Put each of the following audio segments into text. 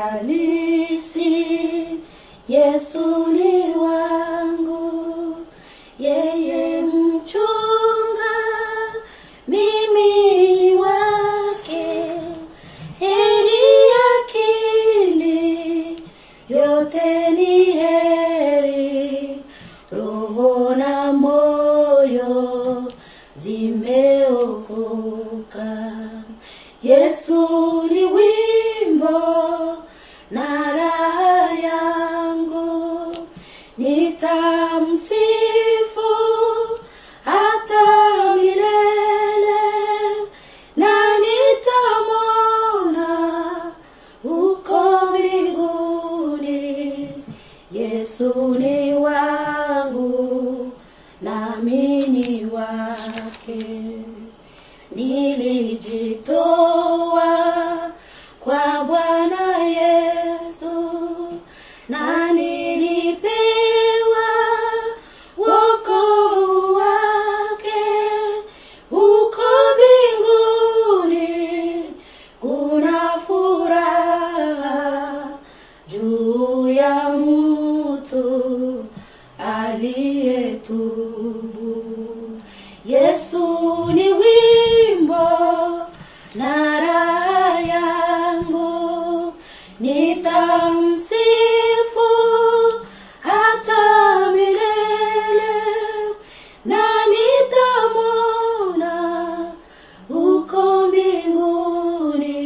halisi yesu ni wangu yeye mchunga mimi wake. Heri akili yote ni heri. Roho na moyo zimeokoka. Yesu ni wimbo nitamsifu hata milele na nitamwona uko mbinguni. Yesu ni wangu nami ni wake. Nilijitoa ya mtu aliyetubu. Yesu ni wimbo na raha yangu. Nitamsifu hata milele na nitamwona huko mbinguni.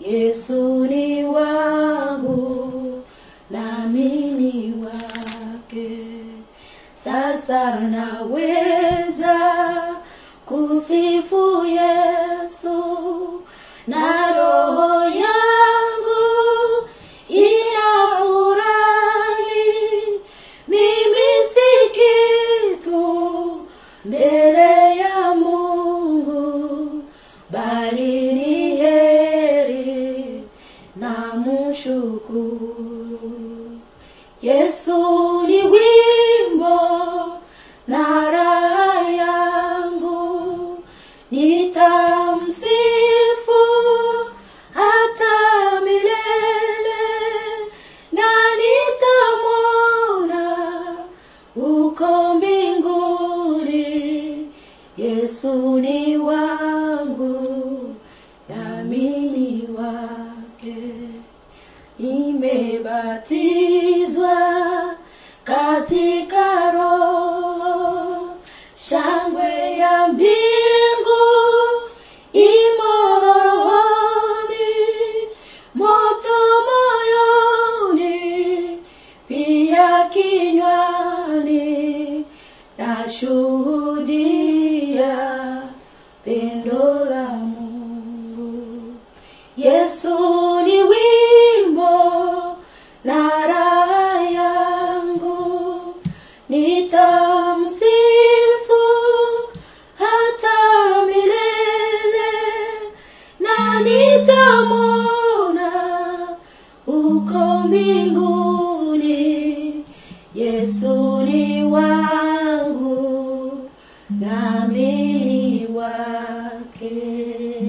Yesu ni wangu sasa naweza kusifu yesu. Na roho yangu inafurahi mimi si kitu mbele ya mungu bali ni heri na mshukuru. Yesu ni wimbo nami ni wake. Imebatizwa katika roho shangwe ya mbingu imo rohoni moto moyoni pia kinywani na shuhudia pendo wako mbinguni, Yesu ni wangu nami ni wake.